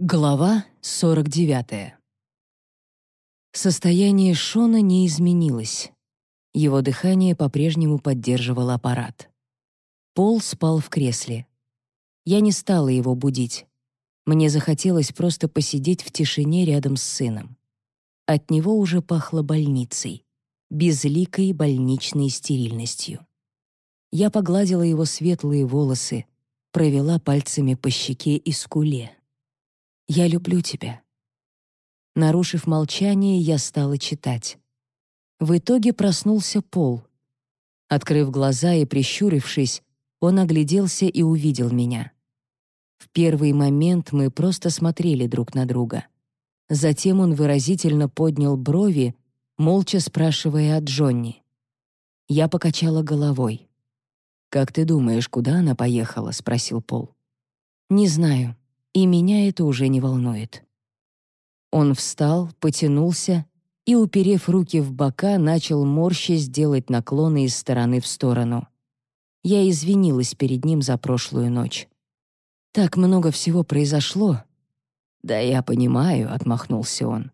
Глава 49. Состояние Шона не изменилось. Его дыхание по-прежнему поддерживал аппарат. Пол спал в кресле. Я не стала его будить. Мне захотелось просто посидеть в тишине рядом с сыном. От него уже пахло больницей, безликой больничной стерильностью. Я погладила его светлые волосы, провела пальцами по щеке и скуле. «Я люблю тебя». Нарушив молчание, я стала читать. В итоге проснулся Пол. Открыв глаза и прищурившись, он огляделся и увидел меня. В первый момент мы просто смотрели друг на друга. Затем он выразительно поднял брови, молча спрашивая о Джонни. Я покачала головой. «Как ты думаешь, куда она поехала?» — спросил Пол. «Не знаю и меня это уже не волнует. Он встал, потянулся и, уперев руки в бока, начал морщись делать наклоны из стороны в сторону. Я извинилась перед ним за прошлую ночь. Так много всего произошло. «Да я понимаю», — отмахнулся он.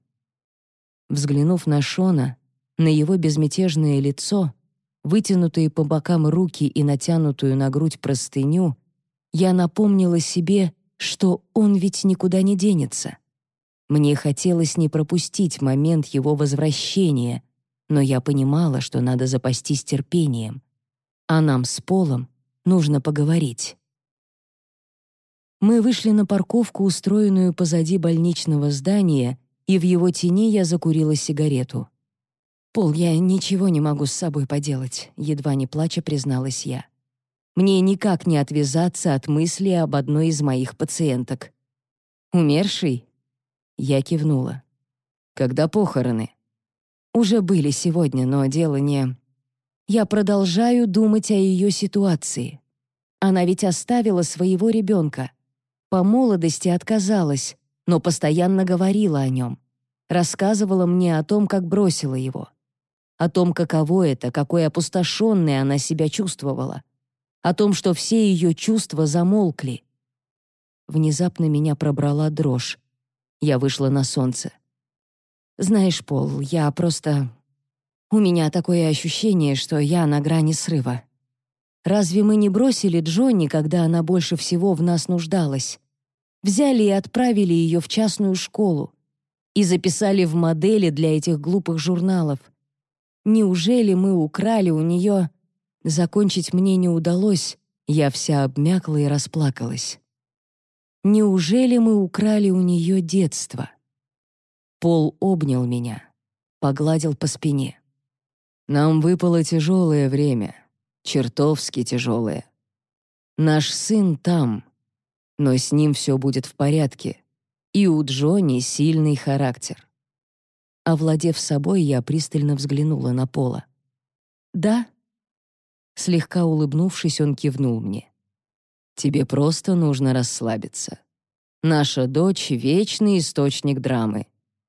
Взглянув на Шона, на его безмятежное лицо, вытянутые по бокам руки и натянутую на грудь простыню, я напомнила себе, что он ведь никуда не денется. Мне хотелось не пропустить момент его возвращения, но я понимала, что надо запастись терпением. А нам с Полом нужно поговорить. Мы вышли на парковку, устроенную позади больничного здания, и в его тени я закурила сигарету. «Пол, я ничего не могу с собой поделать», — едва не плача призналась я. Мне никак не отвязаться от мысли об одной из моих пациенток. «Умерший?» Я кивнула. «Когда похороны?» «Уже были сегодня, но дело не...» Я продолжаю думать о ее ситуации. Она ведь оставила своего ребенка. По молодости отказалась, но постоянно говорила о нем. Рассказывала мне о том, как бросила его. О том, каково это, какой опустошенной она себя чувствовала о том, что все ее чувства замолкли. Внезапно меня пробрала дрожь. Я вышла на солнце. «Знаешь, Пол, я просто... У меня такое ощущение, что я на грани срыва. Разве мы не бросили Джонни, когда она больше всего в нас нуждалась? Взяли и отправили ее в частную школу и записали в модели для этих глупых журналов. Неужели мы украли у нее Закончить мне не удалось, я вся обмякла и расплакалась. Неужели мы украли у нее детство? Пол обнял меня, погладил по спине. Нам выпало тяжелое время, чертовски тяжелое. Наш сын там, но с ним все будет в порядке, и у Джонни сильный характер. Овладев собой, я пристально взглянула на Пола. «Да», Слегка улыбнувшись, он кивнул мне. «Тебе просто нужно расслабиться. Наша дочь — вечный источник драмы.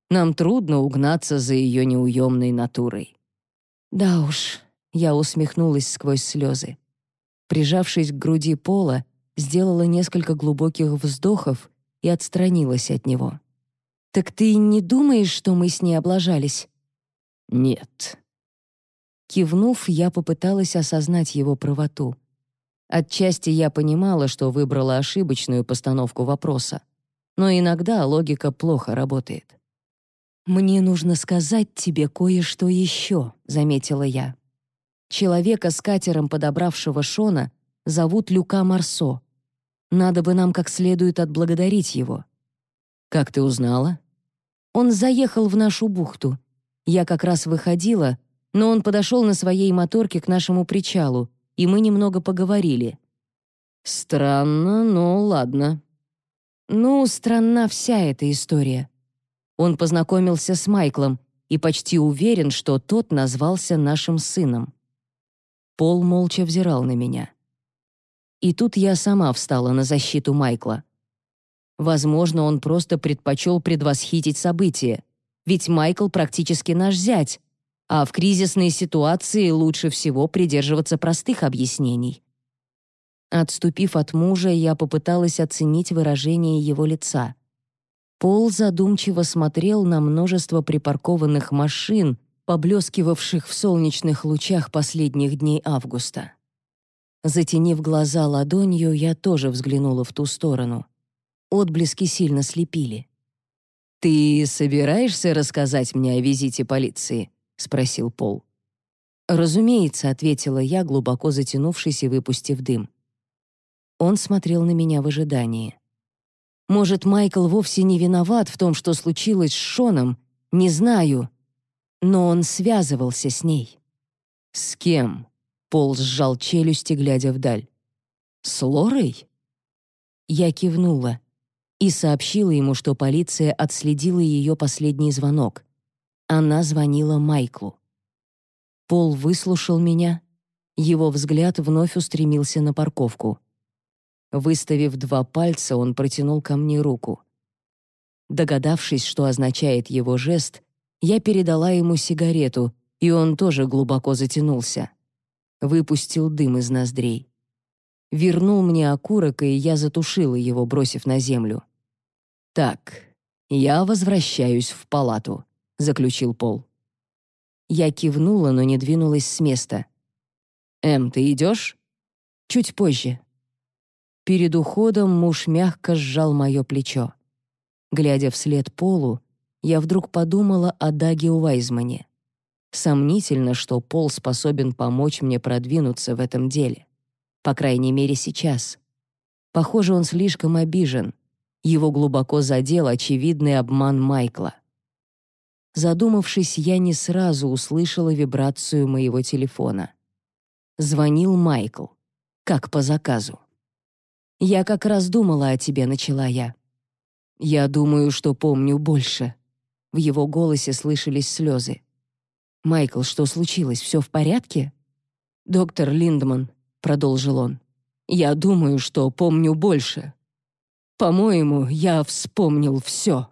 Нам трудно угнаться за ее неуемной натурой». «Да уж», — я усмехнулась сквозь слезы. Прижавшись к груди Пола, сделала несколько глубоких вздохов и отстранилась от него. «Так ты не думаешь, что мы с ней облажались?» «Нет», Кивнув, я попыталась осознать его правоту. Отчасти я понимала, что выбрала ошибочную постановку вопроса. Но иногда логика плохо работает. «Мне нужно сказать тебе кое-что еще», — заметила я. Человека с катером, подобравшего Шона, зовут Люка Марсо. Надо бы нам как следует отблагодарить его. «Как ты узнала?» Он заехал в нашу бухту. Я как раз выходила, но он подошел на своей моторке к нашему причалу, и мы немного поговорили. Странно, но ладно. Ну, странна вся эта история. Он познакомился с Майклом и почти уверен, что тот назвался нашим сыном. Пол молча взирал на меня. И тут я сама встала на защиту Майкла. Возможно, он просто предпочел предвосхитить события, ведь Майкл практически наш зять, а в кризисной ситуации лучше всего придерживаться простых объяснений. Отступив от мужа, я попыталась оценить выражение его лица. Пол задумчиво смотрел на множество припаркованных машин, поблескивавших в солнечных лучах последних дней августа. Затенив глаза ладонью, я тоже взглянула в ту сторону. Отблески сильно слепили. «Ты собираешься рассказать мне о визите полиции?» — спросил Пол. «Разумеется», — ответила я, глубоко затянувшись и выпустив дым. Он смотрел на меня в ожидании. Может, Майкл вовсе не виноват в том, что случилось с Шоном, не знаю. Но он связывался с ней. «С кем?» — Пол сжал челюсти, глядя вдаль. «С Лорой?» Я кивнула и сообщила ему, что полиция отследила ее последний звонок. Она звонила Майклу. Пол выслушал меня. Его взгляд вновь устремился на парковку — Выставив два пальца, он протянул ко мне руку. Догадавшись, что означает его жест, я передала ему сигарету, и он тоже глубоко затянулся. Выпустил дым из ноздрей. Вернул мне окурок, и я затушила его, бросив на землю. «Так, я возвращаюсь в палату», — заключил Пол. Я кивнула, но не двинулась с места. «Эм, ты идешь?» «Чуть позже», Перед уходом муж мягко сжал мое плечо. Глядя вслед Полу, я вдруг подумала о Даге Уайзмане. Сомнительно, что Пол способен помочь мне продвинуться в этом деле. По крайней мере, сейчас. Похоже, он слишком обижен. Его глубоко задел очевидный обман Майкла. Задумавшись, я не сразу услышала вибрацию моего телефона. Звонил Майкл, как по заказу. «Я как раз думала о тебе», — начала я. «Я думаю, что помню больше». В его голосе слышались слезы. «Майкл, что случилось? Все в порядке?» «Доктор Линдман», — продолжил он, — «я думаю, что помню больше. По-моему, я вспомнил все».